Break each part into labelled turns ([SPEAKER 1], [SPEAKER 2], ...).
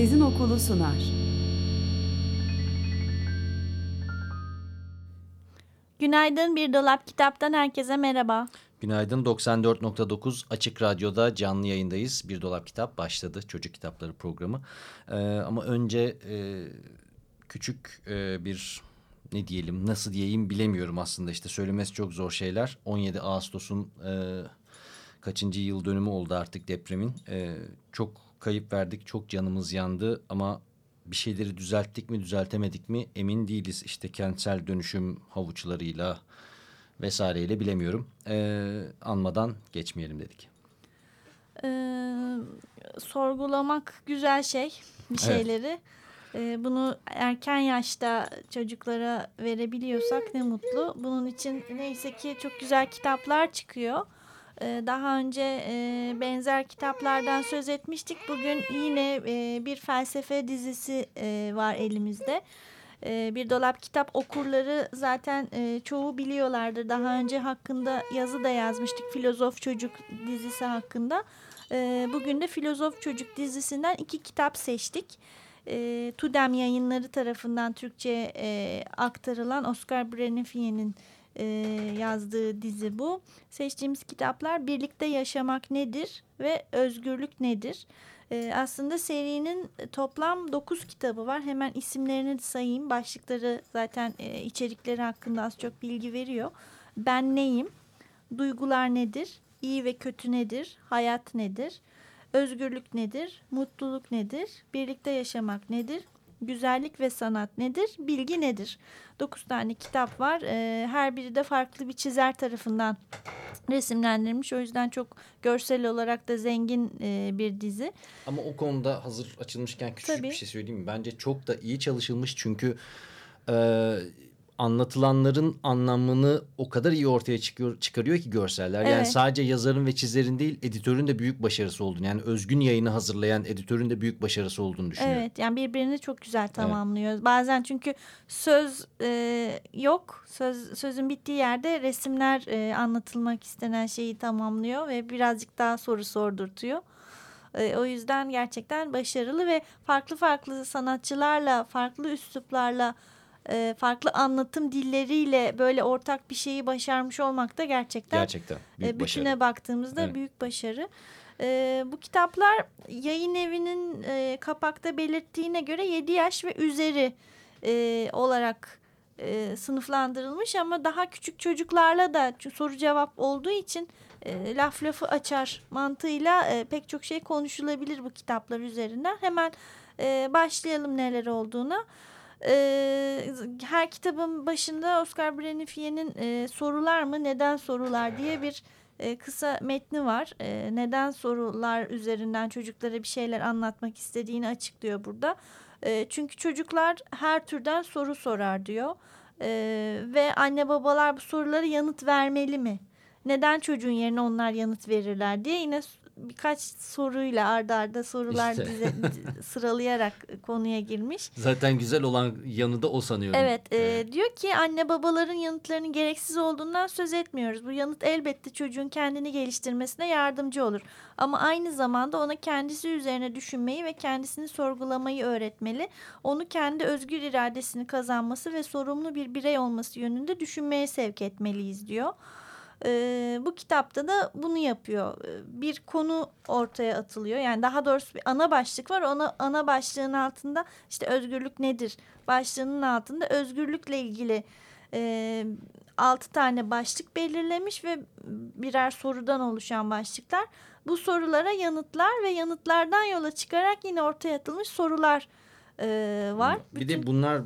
[SPEAKER 1] Sezin Okulu sunar.
[SPEAKER 2] Günaydın Bir Dolap Kitap'tan herkese merhaba.
[SPEAKER 3] Günaydın 94.9 Açık Radyo'da canlı yayındayız. Bir Dolap Kitap başladı çocuk kitapları programı. Ee, ama önce e, küçük e, bir ne diyelim nasıl diyeyim bilemiyorum aslında işte söylemesi çok zor şeyler. 17 Ağustos'un e, kaçıncı yıl dönümü oldu artık depremin. E, çok kayıp verdik çok canımız yandı ama bir şeyleri düzelttik mi düzeltemedik mi emin değiliz. İşte kentsel dönüşüm havuçlarıyla vesaireyle bilemiyorum. Ee, anmadan geçmeyelim dedik.
[SPEAKER 2] Ee, sorgulamak güzel şey bir şeyleri. Evet. Bunu erken yaşta çocuklara verebiliyorsak ne mutlu. Bunun için neyse ki çok güzel kitaplar çıkıyor. Ee, daha önce e, benzer kitaplardan söz etmiştik. Bugün yine e, bir felsefe dizisi e, var elimizde. Bir dolap kitap okurları zaten çoğu biliyorlardır. Daha önce hakkında yazı da yazmıştık. Filozof Çocuk dizisi hakkında. Bugün de Filozof Çocuk dizisinden iki kitap seçtik. Tudem yayınları tarafından Türkçe aktarılan Oscar Brennefie'nin e, yazdığı dizi bu. Seçtiğimiz kitaplar Birlikte Yaşamak Nedir ve Özgürlük Nedir? E, aslında serinin toplam 9 kitabı var. Hemen isimlerini sayayım. Başlıkları zaten e, içerikleri hakkında az çok bilgi veriyor. Ben neyim? Duygular nedir? İyi ve kötü nedir? Hayat nedir? Özgürlük nedir? Mutluluk nedir? Birlikte yaşamak nedir? Güzellik ve sanat nedir, bilgi nedir? Dokuz tane kitap var. E, her biri de farklı bir çizer tarafından resimlendirilmiş. O yüzden çok görsel olarak da zengin e, bir dizi.
[SPEAKER 3] Ama o konuda hazır açılmışken küçük Tabii. bir şey söyleyeyim mi? Bence çok da iyi çalışılmış çünkü... E, anlatılanların anlamını o kadar iyi ortaya çıkıyor, çıkarıyor ki görseller. Evet. Yani sadece yazarın ve çizerin değil editörün de büyük başarısı olduğunu yani özgün yayını hazırlayan editörün de büyük başarısı olduğunu düşünüyorum.
[SPEAKER 2] Evet yani birbirini çok güzel tamamlıyor. Evet. Bazen çünkü söz e, yok söz sözün bittiği yerde resimler e, anlatılmak istenen şeyi tamamlıyor ve birazcık daha soru sordurtuyor. E, o yüzden gerçekten başarılı ve farklı farklı sanatçılarla farklı üsluplarla e, farklı anlatım dilleriyle böyle ortak bir şeyi başarmış olmak da gerçekten,
[SPEAKER 3] gerçekten büyük
[SPEAKER 2] e, bütüne başarı. baktığımızda evet. büyük başarı. E, bu kitaplar yayın evinin e, kapakta belirttiğine göre 7 yaş ve üzeri e, olarak e, sınıflandırılmış ama daha küçük çocuklarla da soru cevap olduğu için e, laf lafı açar mantığıyla e, pek çok şey konuşulabilir bu kitaplar üzerinden. Hemen e, başlayalım neler olduğuna. E, her kitabın başında Oscar Brennefie'nin e, sorular mı neden sorular diye bir e, kısa metni var. E, neden sorular üzerinden çocuklara bir şeyler anlatmak istediğini açıklıyor burada. E, çünkü çocuklar her türden soru sorar diyor. E, ve anne babalar bu sorulara yanıt vermeli mi? Neden çocuğun yerine onlar yanıt verirler diye yine birkaç soruyla ardarda arda sorular işte. dize, sıralayarak konuya girmiş.
[SPEAKER 3] Zaten güzel olan yanı da o sanıyorum.
[SPEAKER 2] Evet, evet. E, diyor ki anne babaların yanıtlarının gereksiz olduğundan söz etmiyoruz. Bu yanıt elbette çocuğun kendini geliştirmesine yardımcı olur. Ama aynı zamanda ona kendisi üzerine düşünmeyi ve kendisini sorgulamayı öğretmeli. Onu kendi özgür iradesini kazanması ve sorumlu bir birey olması yönünde düşünmeye sevk etmeliyiz diyor. E, bu kitapta da bunu yapıyor. Bir konu ortaya atılıyor. Yani daha doğrusu bir ana başlık var. Ona ana başlığın altında işte özgürlük nedir? Başlığının altında özgürlükle ilgili e, altı tane başlık belirlemiş ve birer sorudan oluşan başlıklar. Bu sorulara yanıtlar ve yanıtlardan yola çıkarak yine ortaya atılmış sorular e, var.
[SPEAKER 3] Bir Bütün... de bunlar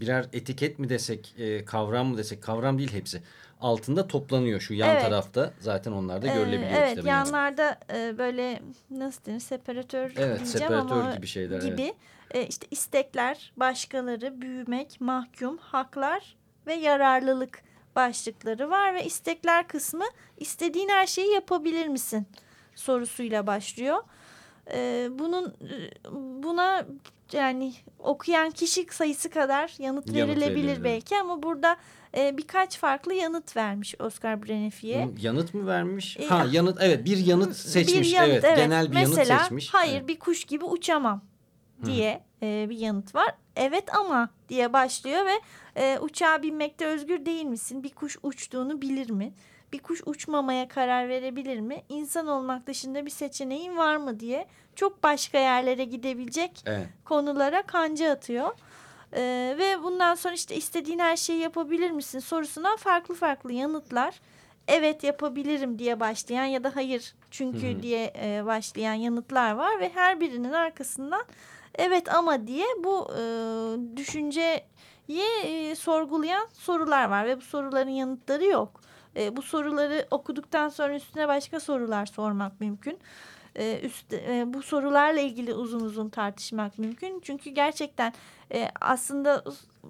[SPEAKER 3] birer etiket mi desek, e, kavram mı desek, kavram değil hepsi altında toplanıyor şu yan
[SPEAKER 2] Evet.
[SPEAKER 3] tarafta. Zaten onlar da
[SPEAKER 2] Ee,
[SPEAKER 3] görülebiliyor.
[SPEAKER 2] evet
[SPEAKER 3] kitabın yanında.
[SPEAKER 2] yanlarda e, böyle nasıl denir separatör
[SPEAKER 3] Evet, separatör
[SPEAKER 2] ama
[SPEAKER 3] gibi şeyler,
[SPEAKER 2] gibi e, işte istekler, başkaları, büyümek, mahkum, haklar ve yararlılık başlıkları var ve istekler kısmı istediğin her şeyi yapabilir misin sorusuyla başlıyor. E, bunun e, buna yani okuyan kişi sayısı kadar yanıt,
[SPEAKER 3] Yanıt
[SPEAKER 2] verilebilir belki ama burada e, birkaç farklı yanıt vermiş Oscar Brenefi'ye.
[SPEAKER 3] Yanıt mı vermiş?
[SPEAKER 2] E,
[SPEAKER 3] ha yanıt evet bir yanıt seçmiş.
[SPEAKER 2] Bir yanıt,
[SPEAKER 3] evet, genel bir
[SPEAKER 2] Mesela,
[SPEAKER 3] yanıt seçmiş.
[SPEAKER 2] hayır
[SPEAKER 3] Evet.
[SPEAKER 2] bir kuş gibi uçamam diye e, bir yanıt var. Evet ama diye başlıyor ve e, uçağa binmekte özgür değil misin? Bir kuş uçtuğunu bilir mi? Bir kuş uçmamaya karar verebilir mi? İnsan olmak dışında bir seçeneğin var mı diye çok başka yerlere gidebilecek
[SPEAKER 3] Evet.
[SPEAKER 2] konulara kanca atıyor. Ee, ve bundan sonra işte istediğin her şeyi yapabilir misin sorusuna farklı farklı yanıtlar. Evet yapabilirim diye başlayan ya da hayır çünkü
[SPEAKER 3] Hı hı.
[SPEAKER 2] diye e, başlayan yanıtlar var ve her birinin arkasından evet ama diye bu e, düşünceyi e, sorgulayan sorular var ve bu soruların yanıtları yok. E, bu soruları okuduktan sonra üstüne başka sorular sormak mümkün. E, üst, e, bu sorularla ilgili uzun uzun tartışmak mümkün. Çünkü gerçekten e, aslında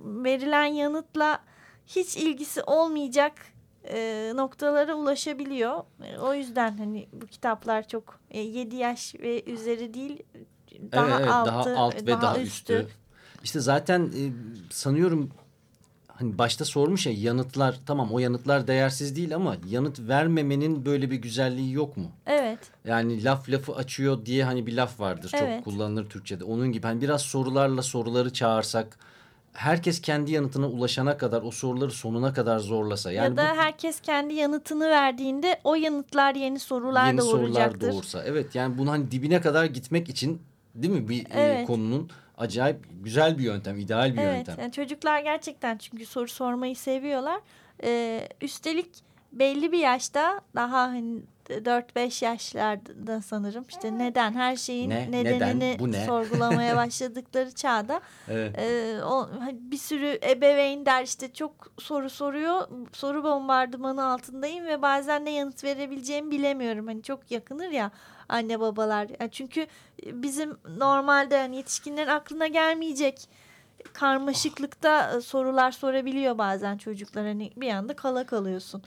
[SPEAKER 2] verilen yanıtla hiç ilgisi olmayacak e, noktalara ulaşabiliyor. E, o yüzden hani bu kitaplar çok e, 7 yaş ve üzeri değil daha
[SPEAKER 3] evet, evet,
[SPEAKER 2] altı,
[SPEAKER 3] daha alt ve daha, üstü. İşte zaten e, sanıyorum hani başta sormuş ya yanıtlar tamam o yanıtlar değersiz değil ama yanıt vermemenin böyle bir güzelliği yok mu?
[SPEAKER 2] Evet.
[SPEAKER 3] Yani laf lafı açıyor diye hani bir laf vardır çok
[SPEAKER 2] Evet.
[SPEAKER 3] kullanılır Türkçe'de. Onun gibi hani biraz sorularla soruları çağırsak herkes kendi yanıtına ulaşana kadar o soruları sonuna kadar zorlasa. Yani
[SPEAKER 2] ya da
[SPEAKER 3] bu
[SPEAKER 2] herkes kendi yanıtını verdiğinde o yanıtlar yeni sorular
[SPEAKER 3] yeni sorular
[SPEAKER 2] doğuracaktır.
[SPEAKER 3] doğursa. Evet yani bunu hani dibine kadar gitmek için değil mi bir e,
[SPEAKER 2] Evet.
[SPEAKER 3] konunun acayip güzel bir yöntem, ideal bir
[SPEAKER 2] Evet,
[SPEAKER 3] yöntem.
[SPEAKER 2] yani çocuklar gerçekten çünkü soru sormayı seviyorlar. Ee, üstelik belli bir yaşta daha hani 4-5 yaşlarda sanırım işte neden her şeyin
[SPEAKER 3] Ne,
[SPEAKER 2] nedenini
[SPEAKER 3] neden, bu ne?
[SPEAKER 2] sorgulamaya başladıkları çağda
[SPEAKER 3] Evet.
[SPEAKER 2] e, o, bir sürü ebeveyn der işte çok soru soruyor soru bombardımanı altındayım ve bazen ne yanıt verebileceğimi bilemiyorum hani çok yakınır ya anne babalar Yani çünkü bizim normalde yani yetişkinlerin aklına gelmeyecek karmaşıklıkta e, sorular sorabiliyor bazen çocuklar hani bir anda kala kalıyorsun.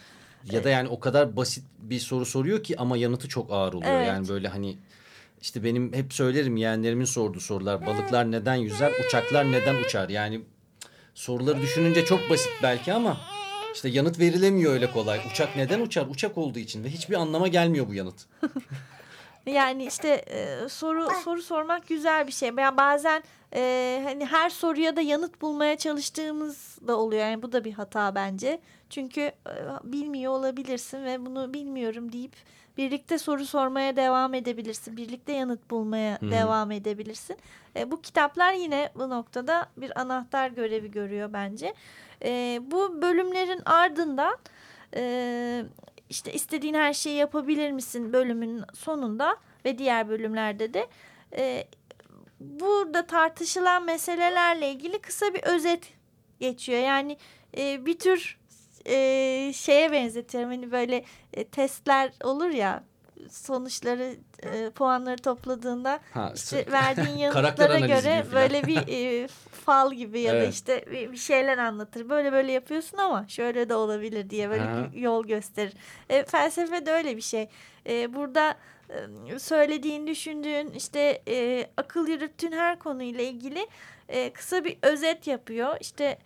[SPEAKER 3] Ya da yani o kadar basit bir soru soruyor ki ama yanıtı çok ağır oluyor.
[SPEAKER 2] Evet.
[SPEAKER 3] Yani böyle hani işte benim hep söylerim yeğenlerimin sorduğu sorular. Balıklar neden yüzer, uçaklar neden uçar? Yani soruları düşününce çok basit belki ama işte yanıt verilemiyor öyle kolay. Uçak neden uçar? Uçak olduğu için ve hiçbir anlama gelmiyor bu yanıt.
[SPEAKER 2] Yani işte e, soru soru sormak güzel bir şey. Yani bazen e, hani her soruya da yanıt bulmaya çalıştığımız da oluyor. Yani bu da bir hata bence. Çünkü e, bilmiyor olabilirsin ve bunu bilmiyorum deyip birlikte soru sormaya devam edebilirsin. Birlikte yanıt bulmaya
[SPEAKER 3] Hı.
[SPEAKER 2] devam edebilirsin. E, bu kitaplar yine bu noktada bir anahtar görevi görüyor bence. E, bu bölümlerin ardından e, işte istediğin her şeyi yapabilir misin bölümün sonunda ve diğer bölümlerde de e, burada tartışılan meselelerle ilgili kısa bir özet geçiyor. Yani e, bir tür e, şeye benzetiyorum hani böyle e, testler olur ya sonuçları e, puanları topladığında
[SPEAKER 3] Ha,
[SPEAKER 2] işte verdiğin yanıtlara göre
[SPEAKER 3] falan.
[SPEAKER 2] böyle bir e, fal gibi ya da
[SPEAKER 3] Evet.
[SPEAKER 2] işte bir, şeyler anlatır. Böyle böyle yapıyorsun ama şöyle de olabilir diye böyle bir yol gösterir. E, felsefe de öyle bir şey. E, burada e, söylediğin, düşündüğün, işte e, akıl yürüttüğün her konuyla ilgili e, kısa bir özet yapıyor. İşte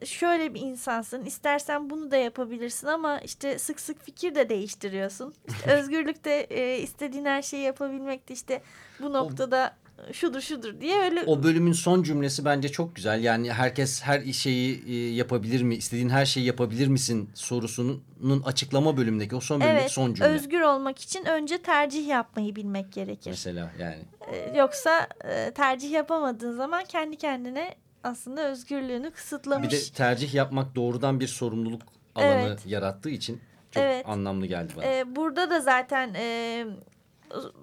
[SPEAKER 2] e, şöyle bir insansın. İstersen bunu da yapabilirsin ama işte sık sık fikir de değiştiriyorsun. İşte özgürlükte e, istediğin her şeyi yapabilmek de işte bu noktada şudur şudur diye öyle
[SPEAKER 3] O bölümün son cümlesi bence çok güzel. Yani herkes her şeyi e, yapabilir mi? İstediğin her şeyi yapabilir misin sorusunun açıklama bölümündeki o son bölümdeki
[SPEAKER 2] evet
[SPEAKER 3] son cümle.
[SPEAKER 2] özgür olmak için önce tercih yapmayı bilmek gerekir.
[SPEAKER 3] Mesela yani.
[SPEAKER 2] E, yoksa e, tercih yapamadığın zaman kendi kendine aslında özgürlüğünü kısıtlamış.
[SPEAKER 3] Bir de tercih yapmak doğrudan bir sorumluluk alanı
[SPEAKER 2] Evet.
[SPEAKER 3] yarattığı için çok
[SPEAKER 2] Evet.
[SPEAKER 3] anlamlı geldi bana.
[SPEAKER 2] Ee, burada da zaten e,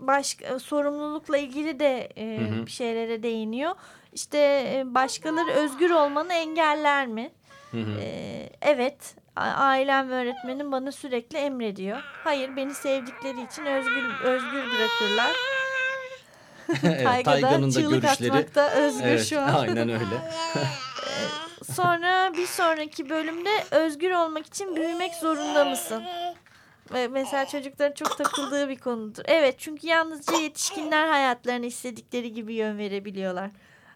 [SPEAKER 2] başka sorumlulukla ilgili de e,
[SPEAKER 3] Hı hı.
[SPEAKER 2] bir şeylere değiniyor. İşte e, başkaları özgür olmanı engeller mi?
[SPEAKER 3] Hı hı.
[SPEAKER 2] Ee, evet ailem ve öğretmenim bana sürekli emrediyor. Hayır beni sevdikleri için özgür, özgür bırakırlar.
[SPEAKER 3] evet, Tayga'nın da görüşleri.
[SPEAKER 2] atmakta özgür
[SPEAKER 3] Evet,
[SPEAKER 2] şu an.
[SPEAKER 3] aynen öyle.
[SPEAKER 2] Sonra bir sonraki bölümde özgür olmak için büyümek zorunda mısın? Mesela çocukların çok takıldığı bir konudur. Evet çünkü yalnızca yetişkinler hayatlarını istedikleri gibi yön verebiliyorlar.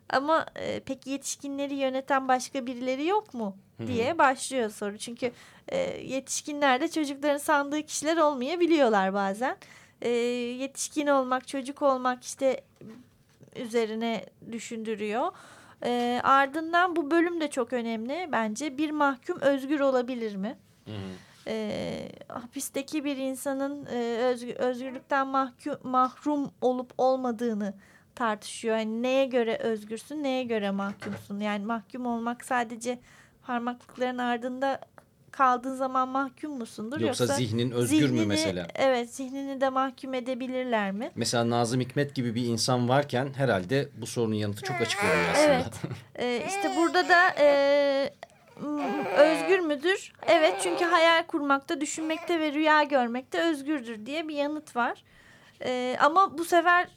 [SPEAKER 2] Ama e, peki yetişkinleri yöneten başka birileri yok mu? diye başlıyor soru. Çünkü e, yetişkinler de çocukların sandığı kişiler olmayabiliyorlar bazen. E, yetişkin olmak, çocuk olmak işte üzerine düşündürüyor. E, ardından bu bölüm de çok önemli bence. Bir mahkum özgür olabilir mi?
[SPEAKER 3] Hı hı.
[SPEAKER 2] E, hapisteki bir insanın e, özgür, özgürlükten mahkum, mahrum olup olmadığını tartışıyor. Yani neye göre özgürsün, neye göre mahkumsun? Yani mahkum olmak sadece parmaklıkların ardında kaldığın zaman mahkum musundur?
[SPEAKER 3] Yoksa, zihnin özgür mü
[SPEAKER 2] zihnini-
[SPEAKER 3] mesela?
[SPEAKER 2] Evet, zihnini de mahkum edebilirler mi?
[SPEAKER 3] Mesela Nazım Hikmet gibi bir insan varken herhalde bu sorunun yanıtı çok açık oluyor aslında.
[SPEAKER 2] Evet. Ee, işte burada da e, özgür müdür? Evet çünkü hayal kurmakta, düşünmekte ve rüya görmekte özgürdür diye bir yanıt var. Ee, ama bu sefer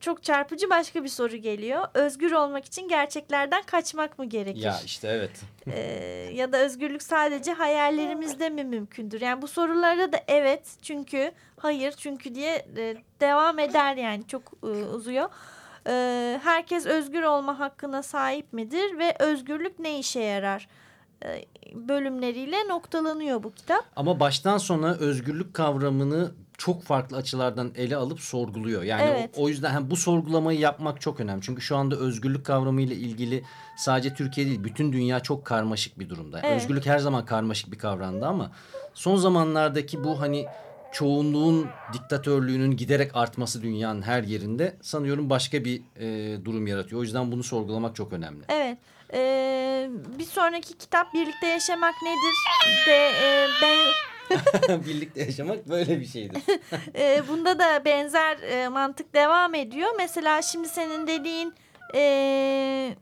[SPEAKER 2] çok çarpıcı başka bir soru geliyor. Özgür olmak için gerçeklerden kaçmak mı gerekir?
[SPEAKER 3] Ya işte evet.
[SPEAKER 2] Ee, ya da özgürlük sadece hayallerimizde mi mümkündür? Yani bu sorulara da evet çünkü hayır çünkü diye e, devam eder yani çok e, uzuyor. Ee, herkes özgür olma hakkına sahip midir ve özgürlük ne işe yarar? Ee, bölümleriyle noktalanıyor bu kitap.
[SPEAKER 3] Ama baştan sona özgürlük kavramını çok farklı açılardan ele alıp sorguluyor. Yani
[SPEAKER 2] Evet.
[SPEAKER 3] o, o yüzden hem bu sorgulamayı yapmak çok önemli. Çünkü şu anda özgürlük kavramı ile ilgili sadece Türkiye değil bütün dünya çok karmaşık bir durumda.
[SPEAKER 2] Evet.
[SPEAKER 3] Özgürlük her zaman karmaşık bir kavramdı ama son zamanlardaki bu hani çoğunluğun diktatörlüğünün giderek artması dünyanın her yerinde sanıyorum başka bir e, durum yaratıyor. O yüzden bunu sorgulamak çok önemli.
[SPEAKER 2] Evet. Ee, bir sonraki kitap birlikte yaşamak nedir? De e, ben
[SPEAKER 3] Birlikte yaşamak böyle bir şeydir.
[SPEAKER 2] E, bunda da benzer e, mantık devam ediyor. Mesela şimdi senin dediğin e,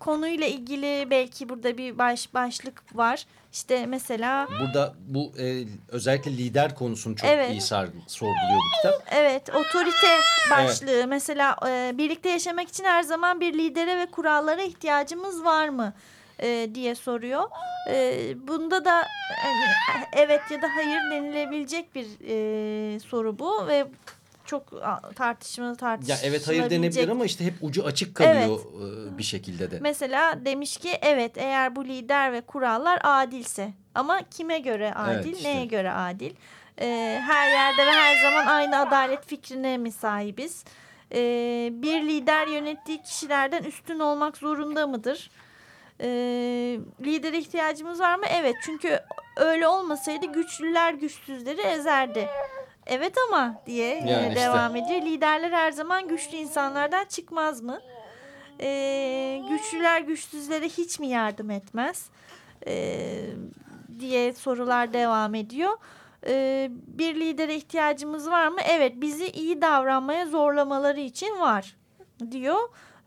[SPEAKER 2] konuyla ilgili belki burada bir baş başlık var. İşte mesela
[SPEAKER 3] Burada bu e, özellikle lider konusunu çok
[SPEAKER 2] Evet.
[SPEAKER 3] iyi sar, sorguluyor bu kitap.
[SPEAKER 2] evet otorite başlığı. Mesela e, birlikte yaşamak için her zaman bir lidere ve kurallara ihtiyacımız var mı? e, diye soruyor. E, bunda da hani, evet ya da hayır denilebilecek bir e, soru bu ve çok tartışmalı
[SPEAKER 3] Ya
[SPEAKER 2] tartışılabilecek.
[SPEAKER 3] evet hayır denebilir ama işte hep ucu açık kalıyor e, bir şekilde de.
[SPEAKER 2] Mesela demiş ki evet eğer bu lider ve kurallar adilse ama kime göre adil
[SPEAKER 3] Evet, işte.
[SPEAKER 2] neye göre adil Ee, her yerde ve her zaman aynı adalet fikrine mi sahibiz Ee, bir lider yönettiği kişilerden üstün olmak zorunda mıdır Ee, lidere ihtiyacımız var mı evet çünkü öyle olmasaydı güçlüler güçsüzleri ezerdi Evet ama diye yine
[SPEAKER 3] Yani işte.
[SPEAKER 2] devam ediyor. Liderler her zaman güçlü insanlardan çıkmaz mı? Ee, güçlüler güçsüzlere hiç mi yardım etmez? Ee, diye sorular devam ediyor. Ee, bir lidere ihtiyacımız var mı? Evet bizi iyi davranmaya zorlamaları için var diyor.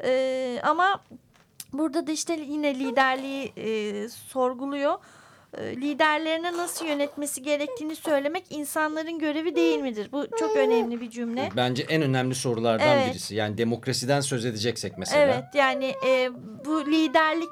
[SPEAKER 2] Ee, ama burada da işte yine liderliği e, sorguluyor. Ee, liderlerine nasıl yönetmesi gerektiğini söylemek insanların görevi değil midir? Bu çok önemli bir cümle.
[SPEAKER 3] Bence en önemli sorulardan
[SPEAKER 2] Evet.
[SPEAKER 3] birisi. Yani demokrasiden söz edeceksek mesela.
[SPEAKER 2] Evet yani e, bu liderlik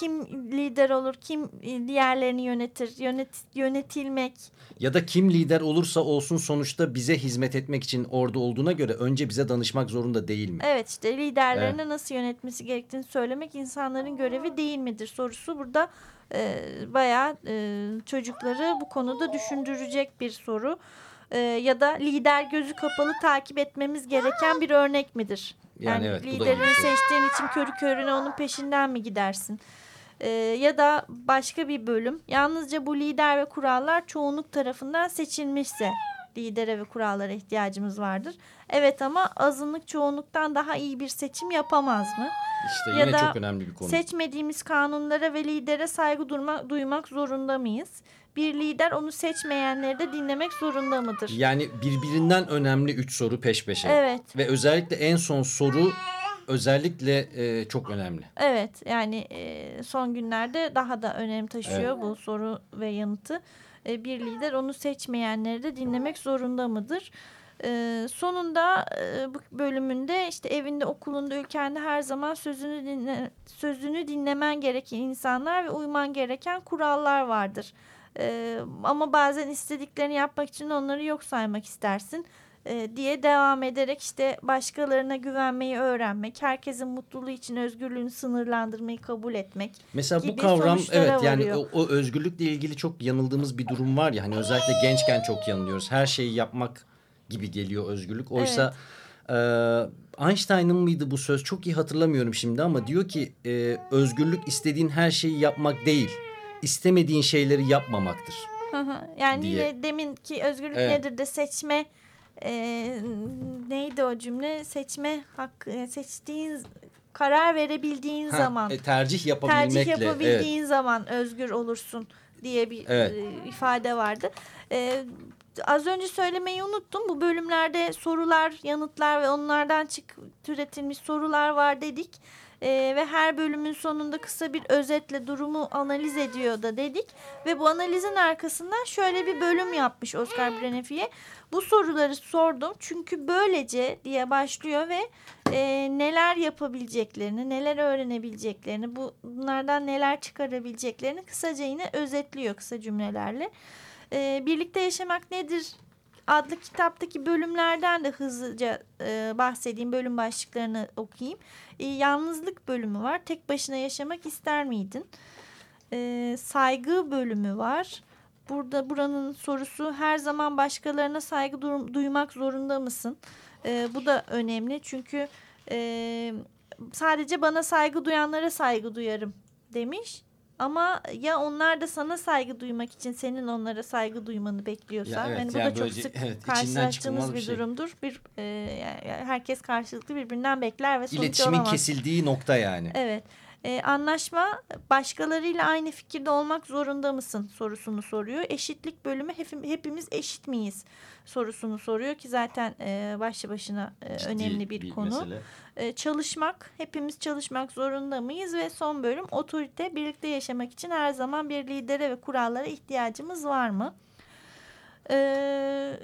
[SPEAKER 2] kim lider olur, kim diğerlerini yönetir, yönet, yönetilmek.
[SPEAKER 3] Ya da kim lider olursa olsun sonuçta bize hizmet etmek için orada olduğuna göre önce bize danışmak zorunda değil mi?
[SPEAKER 2] Evet işte liderlerine nasıl yönetmesi gerektiğini söylemek insanların görevi değil midir sorusu burada e, bayağı e, çocukları bu konuda düşündürecek bir soru. E, ya da lider gözü kapalı takip etmemiz gereken bir örnek midir?
[SPEAKER 3] Yani
[SPEAKER 2] Yani,
[SPEAKER 3] evet,
[SPEAKER 2] liderini seçtiğin için körü körüne onun peşinden mi gidersin? E, ya da başka bir bölüm yalnızca bu lider ve kurallar çoğunluk tarafından seçilmişse lidere ve kurallara ihtiyacımız vardır. Evet ama azınlık çoğunluktan daha iyi bir seçim yapamaz mı?
[SPEAKER 3] İşte
[SPEAKER 2] Ya
[SPEAKER 3] yine
[SPEAKER 2] da
[SPEAKER 3] çok önemli bir konu.
[SPEAKER 2] Seçmediğimiz kanunlara ve lidere saygı durma, duymak zorunda mıyız? Bir lider onu seçmeyenleri de dinlemek zorunda mıdır?
[SPEAKER 3] Yani birbirinden önemli üç soru peş peşe.
[SPEAKER 2] Evet.
[SPEAKER 3] Ve özellikle en son soru özellikle e, çok önemli.
[SPEAKER 2] Evet yani e, son günlerde daha da önem taşıyor evet. bu soru ve yanıtı. E, bir lider onu seçmeyenleri de dinlemek zorunda mıdır? E, sonunda e, bu bölümünde işte evinde, okulunda, ülkende her zaman sözünü dinle, sözünü dinlemen gereken insanlar ve uyman gereken kurallar vardır. E, ama bazen istediklerini yapmak için onları yok saymak istersin e, diye devam ederek işte başkalarına güvenmeyi öğrenmek, herkesin mutluluğu için özgürlüğünü sınırlandırmayı kabul etmek.
[SPEAKER 3] Mesela bu kavram evet yani o, o özgürlükle ilgili çok yanıldığımız bir durum var ya hani özellikle gençken çok yanılıyoruz. Her şeyi yapmak gibi geliyor özgürlük. Oysa evet. e, Einstein'ın mıydı bu söz çok iyi hatırlamıyorum şimdi ama diyor ki e, özgürlük istediğin her şeyi yapmak değil istemediğin şeyleri yapmamaktır.
[SPEAKER 2] yani diye. yine demin ki özgürlük evet. nedir de seçme e, neydi o cümle seçme hakkı e, seçtiğin karar verebildiğin ha, zaman
[SPEAKER 3] e, tercih yapabilmekle
[SPEAKER 2] tercih yapabildiğin evet. zaman özgür olursun diye bir evet. e, ifade vardı. E, az önce söylemeyi unuttum. Bu bölümlerde sorular, yanıtlar ve onlardan çık türetilmiş sorular var dedik. E, ve her bölümün sonunda kısa bir özetle durumu analiz ediyor da dedik. Ve bu analizin arkasından şöyle bir bölüm yapmış Oscar Brenefi'ye. Bu soruları sordum çünkü böylece diye başlıyor ve e, neler yapabileceklerini, neler öğrenebileceklerini, bu, bunlardan neler çıkarabileceklerini kısaca yine özetliyor kısa cümlelerle. E, birlikte yaşamak nedir adlı kitaptaki bölümlerden de hızlıca e, bahsedeyim. Bölüm başlıklarını okuyayım. E, yalnızlık bölümü var. Tek başına yaşamak ister miydin? E, saygı bölümü var. Burada buranın sorusu her zaman başkalarına saygı duymak zorunda mısın? E, bu da önemli çünkü e, sadece bana saygı duyanlara saygı duyarım demiş. Ama ya onlar da sana saygı duymak için senin onlara saygı duymanı bekliyorsa. Ya evet, yani bu yani da çok sık evet, karşılaştığımız bir, bir şey. durumdur. Bir e, yani herkes karşılıklı birbirinden bekler ve sonuç
[SPEAKER 3] İletişimin
[SPEAKER 2] olamaz.
[SPEAKER 3] kesildiği nokta yani.
[SPEAKER 2] Evet. E, anlaşma başkalarıyla aynı fikirde olmak zorunda mısın sorusunu soruyor. Eşitlik bölümü hepimiz eşit miyiz sorusunu soruyor ki zaten e, başlı başına e, önemli bir, bir konu. E, çalışmak hepimiz çalışmak zorunda mıyız ve son bölüm otorite birlikte yaşamak için her zaman bir lidere ve kurallara ihtiyacımız var mı? E,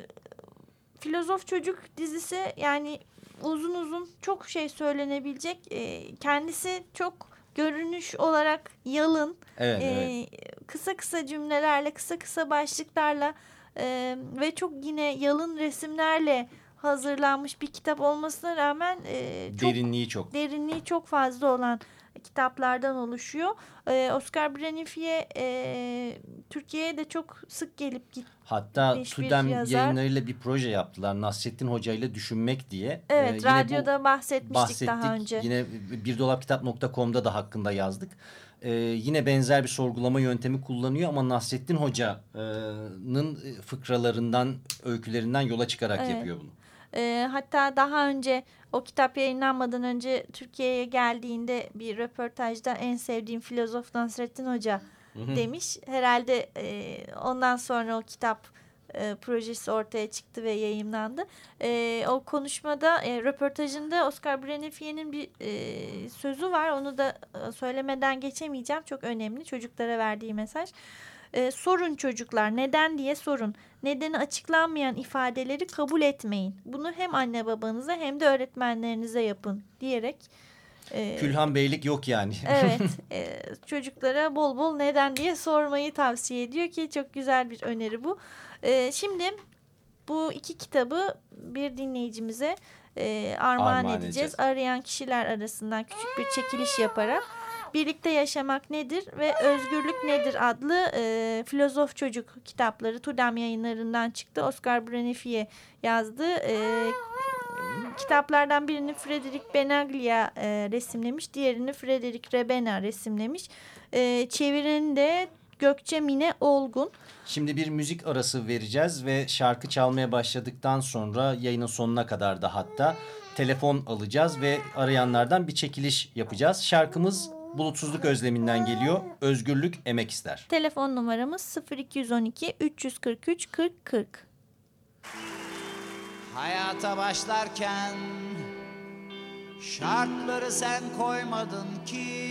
[SPEAKER 2] Filozof Çocuk dizisi yani uzun uzun çok şey söylenebilecek. E, kendisi çok görünüş olarak yalın, evet, e, evet. kısa kısa cümlelerle, kısa kısa başlıklarla e, ve çok yine yalın resimlerle hazırlanmış bir kitap olmasına rağmen e,
[SPEAKER 3] çok, derinliği çok
[SPEAKER 2] derinliği çok fazla olan kitaplardan oluşuyor. E, Oscar Brenifiye e, Türkiye'ye de çok sık gelip gitti.
[SPEAKER 3] Hatta TÜDEM yayınlarıyla bir proje yaptılar. Nasrettin Hoca ile düşünmek diye.
[SPEAKER 2] Evet ee, radyoda bahsetmiştik bahsettik. daha önce.
[SPEAKER 3] Yine birdolapkitap.com'da da hakkında yazdık. Ee, yine benzer bir sorgulama yöntemi kullanıyor ama Nasrettin Hoca'nın fıkralarından, öykülerinden yola çıkarak evet. yapıyor bunu.
[SPEAKER 2] E, hatta daha önce o kitap yayınlanmadan önce Türkiye'ye geldiğinde bir röportajda en sevdiğim filozof Nasrettin Hoca demiş. Herhalde e, ondan sonra o kitap e, projesi ortaya çıktı ve yayınlandı. E, o konuşmada, e, röportajında Oscar Brenefie'nin bir e, sözü var. Onu da söylemeden geçemeyeceğim. Çok önemli çocuklara verdiği mesaj. E, sorun çocuklar neden diye sorun. Nedeni açıklanmayan ifadeleri kabul etmeyin. Bunu hem anne babanıza hem de öğretmenlerinize yapın diyerek.
[SPEAKER 3] E, Külhan Beylik yok yani.
[SPEAKER 2] evet e, çocuklara bol bol neden diye sormayı tavsiye ediyor ki çok güzel bir öneri bu. E, şimdi bu iki kitabı bir dinleyicimize e, armağan, armağan edeceğiz. edeceğiz. Arayan kişiler arasından küçük bir çekiliş yaparak. Birlikte Yaşamak Nedir ve Özgürlük Nedir adlı e, filozof çocuk kitapları Tudem yayınlarından çıktı. Oscar Brenifiye yazdı. E, kitaplardan birini Frederick Benaglia e, resimlemiş. Diğerini Frederick Rebena resimlemiş. E, çevireni de Gökçe Mine Olgun.
[SPEAKER 3] Şimdi bir müzik arası vereceğiz ve şarkı çalmaya başladıktan sonra yayının sonuna kadar da hatta telefon alacağız ve arayanlardan bir çekiliş yapacağız. Şarkımız bulutsuzluk özleminden geliyor. Özgürlük emek ister.
[SPEAKER 2] Telefon numaramız 0212 343 40 40.
[SPEAKER 4] Hayata başlarken Şartları sen koymadın ki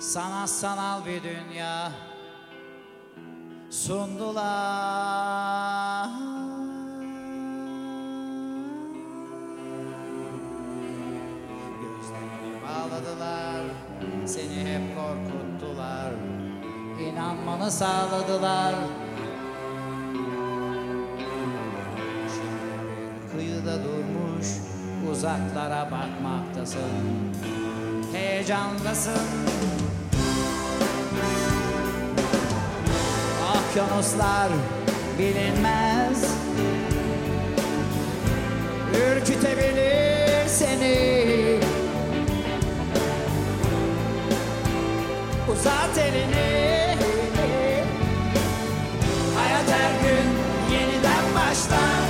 [SPEAKER 4] Sana sanal bir dünya sundular bağladılar Seni hep korkuttular. İnanmanı sağladılar. Şimdi bir kıyıda durmuş Uzaklara bakmaktasın. Heyecandasın Okyanuslar bilinmez. Ürkütebilir seni Uzat elini. Hayat her gün yeniden başlar.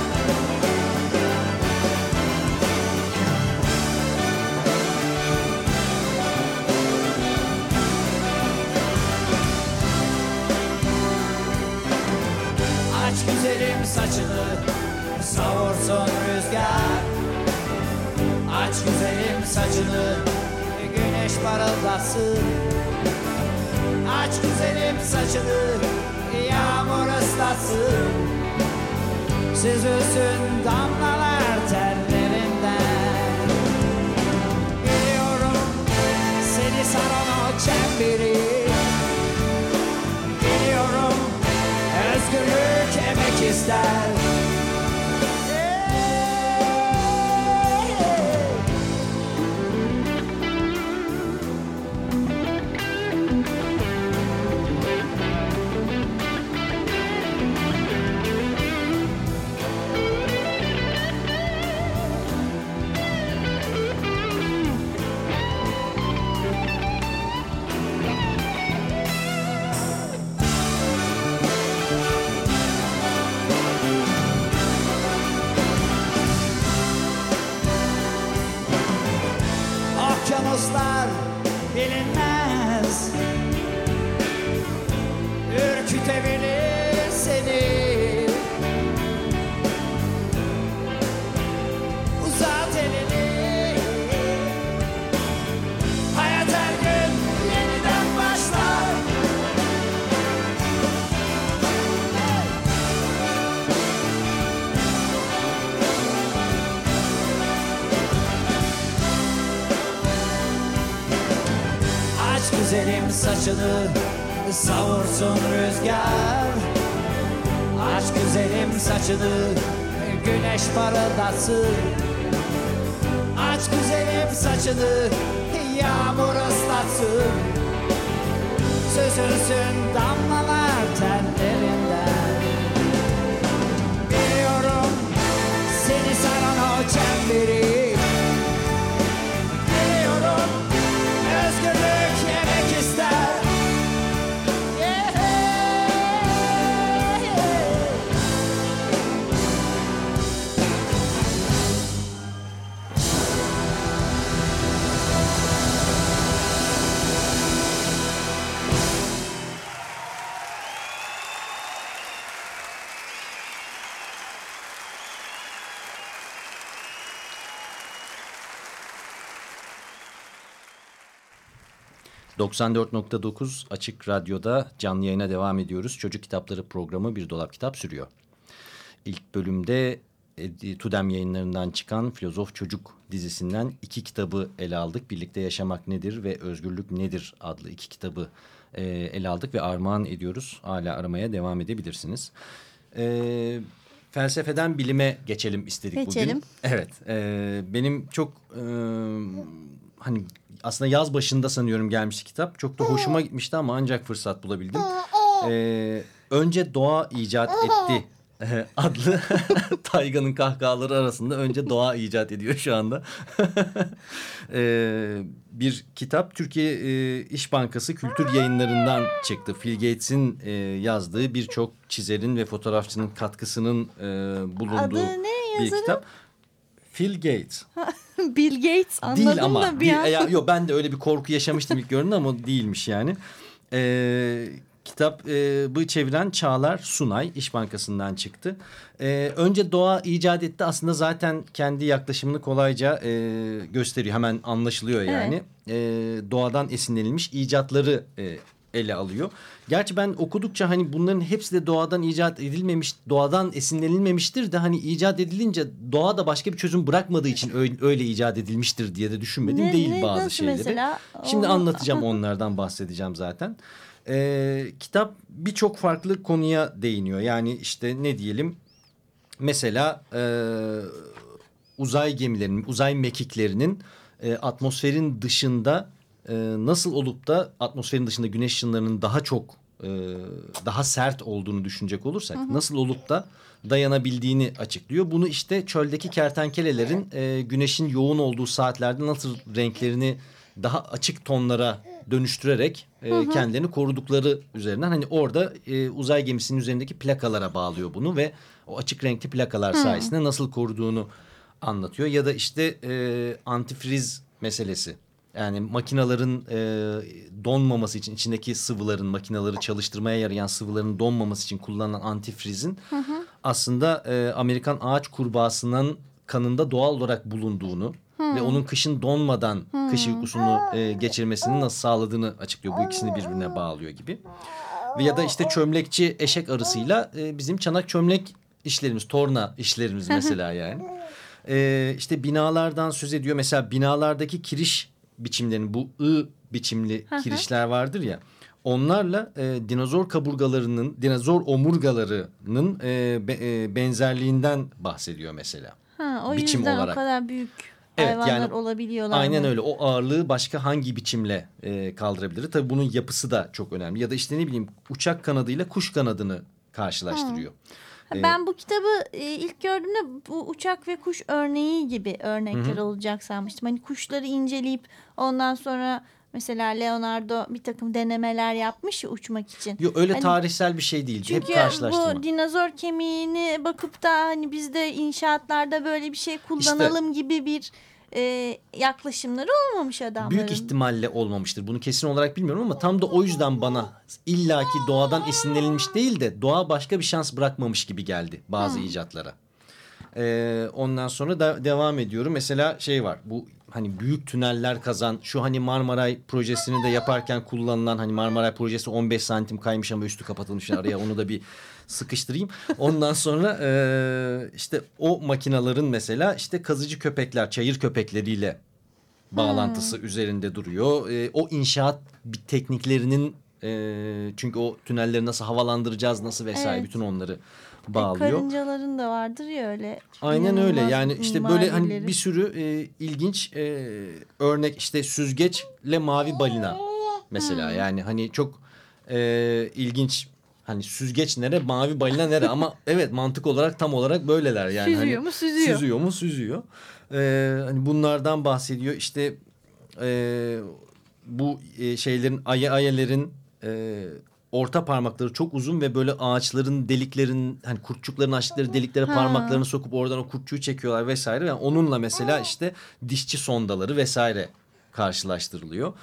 [SPEAKER 4] Aç güzelim saçını Savursun rüzgar. Aç güzelim saçını Güneş parıldatsın Aç güzelim saçını Yağmur ıslatsın. Süzülsün damlalar tellerinden Biliyorum seni saran o çemberi. Biliyorum özgürlük emek ister saçını savursun rüzgar. Aç güzelim saçını güneş parıldatsın. Aç güzelim saçını yağmur ıslatsın. Süzülsün damlalar tellerinden
[SPEAKER 3] ...94.9 Açık Radyo'da canlı yayına devam ediyoruz. Çocuk Kitapları programı Bir Dolap Kitap sürüyor. İlk bölümde e, Tudem yayınlarından çıkan Filozof Çocuk dizisinden iki kitabı ele aldık. Birlikte Yaşamak Nedir ve Özgürlük Nedir adlı iki kitabı e, ele aldık ve armağan ediyoruz. Hala aramaya devam edebilirsiniz. E, felsefeden bilime geçelim istedik
[SPEAKER 2] Geçelim.
[SPEAKER 3] bugün. Evet. E, benim çok e, hani aslında yaz başında sanıyorum gelmişti kitap. Çok da hoşuma gitmişti ama ancak fırsat bulabildim. E, önce doğa icat etti e, adlı Tayga'nın kahkahaları arasında önce doğa icat ediyor şu anda. e, bir kitap Türkiye e, İş Bankası Kültür Yayınları'ndan çıktı. Phil Gates'in e, yazdığı birçok çizerin ve fotoğrafçının katkısının e, bulunduğu
[SPEAKER 2] Adı ne
[SPEAKER 3] bir kitap. Phil Gates.
[SPEAKER 2] Bill Gates anladım
[SPEAKER 3] Değil ama.
[SPEAKER 2] da bir an.
[SPEAKER 3] ya, yok ben de öyle bir korku yaşamıştım ilk gördüğümde ama değilmiş yani. Ee, kitabı çeviren Çağlar Sunay İş Bankası'ndan çıktı. E, önce doğa icat etti aslında zaten kendi yaklaşımını kolayca e, gösteriyor. Hemen anlaşılıyor yani. E, doğadan esinlenilmiş icatları e, ele alıyor. Gerçi ben okudukça hani bunların hepsi de doğadan icat edilmemiş, doğadan esinlenilmemiştir de hani icat edilince doğa da başka bir çözüm bırakmadığı için öyle, öyle icat edilmiştir diye de düşünmedim
[SPEAKER 2] Ne-
[SPEAKER 3] değil
[SPEAKER 2] ne-
[SPEAKER 3] bazı şeyleri.
[SPEAKER 2] mesela?
[SPEAKER 3] Şimdi anlatacağım onlardan bahsedeceğim zaten. Ee, kitap birçok farklı konuya değiniyor. Yani işte ne diyelim mesela e, uzay gemilerinin, uzay mekiklerinin e, atmosferin dışında e, nasıl olup da atmosferin dışında güneş ışınlarının daha çok e, daha sert olduğunu düşünecek olursak nasıl olup da dayanabildiğini açıklıyor. Bunu işte çöldeki kertenkelelerin e, güneşin yoğun olduğu saatlerde nasıl renklerini daha açık tonlara dönüştürerek e, kendilerini korudukları üzerinden hani orada e, uzay gemisinin üzerindeki plakalara bağlıyor bunu ve o açık renkli plakalar sayesinde nasıl koruduğunu anlatıyor ya da işte e, antifriz meselesi. Yani makinaların e, donmaması için içindeki sıvıların makinaları çalıştırmaya yarayan sıvıların donmaması için kullanılan antifrizin aslında e, Amerikan ağaç kurbağasının kanında doğal olarak bulunduğunu ve onun kışın donmadan kış uykusunu e, geçirmesini nasıl sağladığını açıklıyor. Bu ikisini birbirine bağlıyor gibi. Ve ya da işte çömlekçi eşek arısıyla e, bizim çanak çömlek işlerimiz, torna işlerimiz mesela yani. E, işte binalardan söz ediyor. Mesela binalardaki kiriş biçimlerinin bu ı biçimli kirişler vardır ya. Onlarla e, dinozor kaburgalarının, dinozor omurgalarının e, be- e, benzerliğinden bahsediyor mesela.
[SPEAKER 2] Ha, o
[SPEAKER 3] biçim
[SPEAKER 2] yüzden
[SPEAKER 3] olarak.
[SPEAKER 2] o kadar büyük
[SPEAKER 3] Evet,
[SPEAKER 2] hayvanlar
[SPEAKER 3] yani
[SPEAKER 2] olabiliyorlar
[SPEAKER 3] Aynen
[SPEAKER 2] mı?
[SPEAKER 3] öyle. O ağırlığı başka hangi biçimle e, kaldırabilir? Tabii bunun yapısı da çok önemli. Ya da işte ne bileyim uçak kanadıyla kuş kanadını karşılaştırıyor.
[SPEAKER 2] Ha,
[SPEAKER 3] Ee,
[SPEAKER 2] Ben bu kitabı e, ilk gördüğümde bu uçak ve kuş örneği gibi örnekler olacak sanmıştım. Hani kuşları inceleyip ondan sonra mesela Leonardo bir takım denemeler yapmış ya uçmak için.
[SPEAKER 3] Yok öyle
[SPEAKER 2] Hani-
[SPEAKER 3] tarihsel bir şey değil. Hep
[SPEAKER 2] Çünkü
[SPEAKER 3] karşılaştırma.
[SPEAKER 2] bu dinozor kemiğini bakıp da hani biz de inşaatlarda böyle bir şey kullanalım gibi bir e, yaklaşımları olmamış adamların.
[SPEAKER 3] Büyük ihtimalle olmamıştır. Bunu kesin olarak bilmiyorum ama tam da o yüzden bana illaki doğadan esinlenilmiş değil de doğa başka bir şans bırakmamış gibi geldi bazı icatlara. Ee, ondan sonra da devam ediyorum. Mesela şey var bu hani büyük tüneller kazan şu hani Marmaray projesini de yaparken kullanılan hani Marmaray projesi 15 santim kaymış ama üstü kapatılmış araya onu da bir sıkıştırayım. Ondan sonra e, işte o makinaların mesela işte kazıcı köpekler çayır köpekleriyle bağlantısı üzerinde duruyor. E, o inşaat tekniklerinin e, çünkü o tünelleri nasıl havalandıracağız nasıl vesaire
[SPEAKER 2] Evet.
[SPEAKER 3] bütün onları
[SPEAKER 2] E,
[SPEAKER 3] bağlıyor.
[SPEAKER 2] karıncaların da vardır ya öyle.
[SPEAKER 3] Aynen öyle yani işte böyle hani bir sürü e, ilginç e, örnek işte süzgeçle mavi balina mesela yani hani çok e, ilginç hani süzgeç nere mavi balina nere ama evet mantık olarak tam olarak böyleler yani.
[SPEAKER 2] Süzüyor
[SPEAKER 3] hani,
[SPEAKER 2] mu? Süzüyor.
[SPEAKER 3] Süzüyor mu süzüyor. E, hani bunlardan bahsediyor işte e, bu e, şeylerin aya ayelerin e, orta parmakları çok uzun ve böyle ağaçların deliklerin hani kurtçukların açtıkları deliklere parmaklarını sokup oradan o kurtçuğu çekiyorlar vesaire. Yani onunla mesela işte dişçi sondaları vesaire karşılaştırılıyor.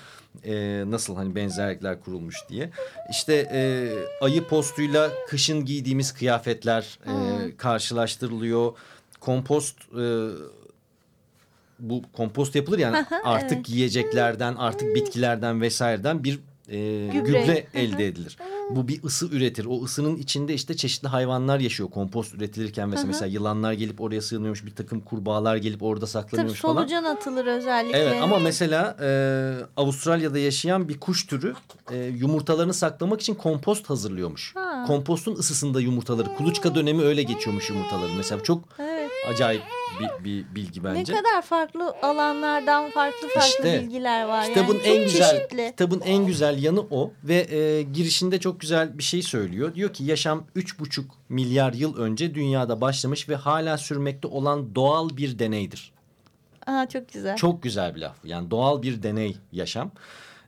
[SPEAKER 3] E, nasıl hani benzerlikler kurulmuş diye. İşte e, ayı postuyla kışın giydiğimiz kıyafetler e, karşılaştırılıyor. Kompost e, bu kompost yapılır yani artık yiyeceklerden artık bitkilerden vesaireden bir e, gübre,
[SPEAKER 2] Gübre.
[SPEAKER 3] elde edilir. Bu bir ısı üretir. O ısının içinde işte çeşitli hayvanlar yaşıyor kompost üretilirken mesela, mesela yılanlar gelip oraya sığınıyormuş bir takım kurbağalar gelip orada
[SPEAKER 2] Tabii
[SPEAKER 3] saklanıyormuş falan.
[SPEAKER 2] solucan atılır özellikle.
[SPEAKER 3] Evet ama mesela e, Avustralya'da yaşayan bir kuş türü e, yumurtalarını saklamak için kompost hazırlıyormuş.
[SPEAKER 2] Ha.
[SPEAKER 3] Kompostun ısısında yumurtaları. Kuluçka dönemi öyle geçiyormuş yumurtaların. Mesela çok
[SPEAKER 2] Evet.
[SPEAKER 3] acayip bir, bir bilgi bence.
[SPEAKER 2] Ne kadar farklı alanlardan farklı farklı
[SPEAKER 3] İşte,
[SPEAKER 2] bilgiler var.
[SPEAKER 3] Kitabın
[SPEAKER 2] yani.
[SPEAKER 3] en
[SPEAKER 2] Çok
[SPEAKER 3] güzel
[SPEAKER 2] çeşitli.
[SPEAKER 3] kitabın en güzel yanı o ve e, girişinde çok güzel bir şey söylüyor. Diyor ki yaşam üç buçuk milyar yıl önce dünyada başlamış ve hala sürmekte olan doğal bir deneydir.
[SPEAKER 2] Aa, çok güzel.
[SPEAKER 3] Çok güzel bir laf. Yani doğal bir deney yaşam.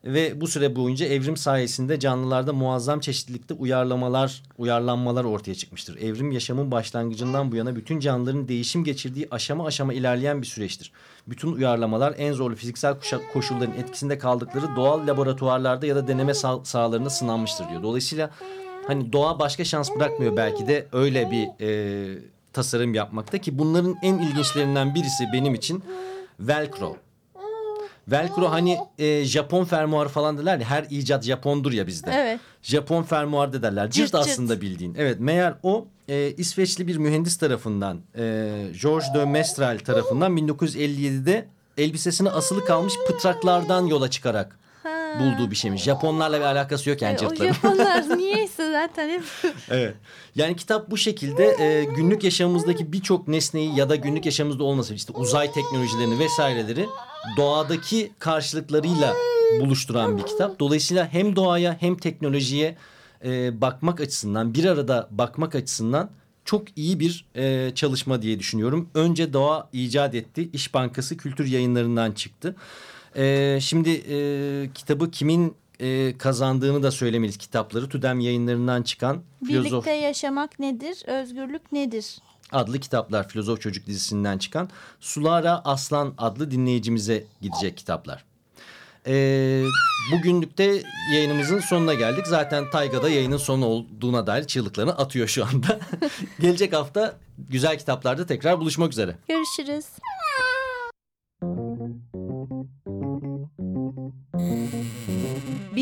[SPEAKER 3] Ve bu süre boyunca evrim sayesinde canlılarda muazzam çeşitlilikte uyarlamalar, uyarlanmalar ortaya çıkmıştır. Evrim yaşamın başlangıcından bu yana bütün canlıların değişim geçirdiği aşama aşama ilerleyen bir süreçtir. Bütün uyarlamalar en zorlu fiziksel koşulların etkisinde kaldıkları doğal laboratuvarlarda ya da deneme sah sahalarında sınanmıştır diyor. Dolayısıyla hani doğa başka şans bırakmıyor belki de öyle bir e, tasarım yapmakta ki bunların en ilginçlerinden birisi benim için Velcro. Velcro hani e, Japon fermuarı falan derler ya her icat Japondur ya bizde.
[SPEAKER 2] Evet.
[SPEAKER 3] Japon fermuar da derler. Cırt,
[SPEAKER 2] Cırt cırt.
[SPEAKER 3] aslında bildiğin. Evet meğer o e, İsveçli bir mühendis tarafından e, George de Mestral tarafından 1957'de elbisesine asılı kalmış pıtraklardan yola çıkarak bulduğu bir şeymiş. Japonlarla bir alakası yok yani cırtların.
[SPEAKER 2] Japonlar niyeyse zaten hep
[SPEAKER 3] Evet. Yani kitap bu şekilde e, günlük yaşamımızdaki birçok nesneyi ya da günlük yaşamımızda olmasa işte uzay teknolojilerini vesaireleri doğadaki karşılıklarıyla buluşturan bir kitap. Dolayısıyla hem doğaya hem teknolojiye e, bakmak açısından bir arada bakmak açısından çok iyi bir e, çalışma diye düşünüyorum. Önce doğa icat etti. İş Bankası Kültür Yayınları'ndan çıktı. E, şimdi e, kitabı kimin e, kazandığını da söylemeliyiz kitapları. Tudem yayınlarından çıkan
[SPEAKER 2] birlikte
[SPEAKER 3] filozof
[SPEAKER 2] yaşamak nedir, özgürlük nedir?
[SPEAKER 3] adlı kitaplar Filozof Çocuk dizisinden çıkan Sulara Aslan adlı dinleyicimize gidecek kitaplar. Ee, bugünlük de yayınımızın sonuna geldik. Zaten Tayga'da yayının sonu olduğuna dair çığlıklarını atıyor şu anda. Gelecek hafta güzel kitaplarda tekrar buluşmak üzere.
[SPEAKER 2] Görüşürüz.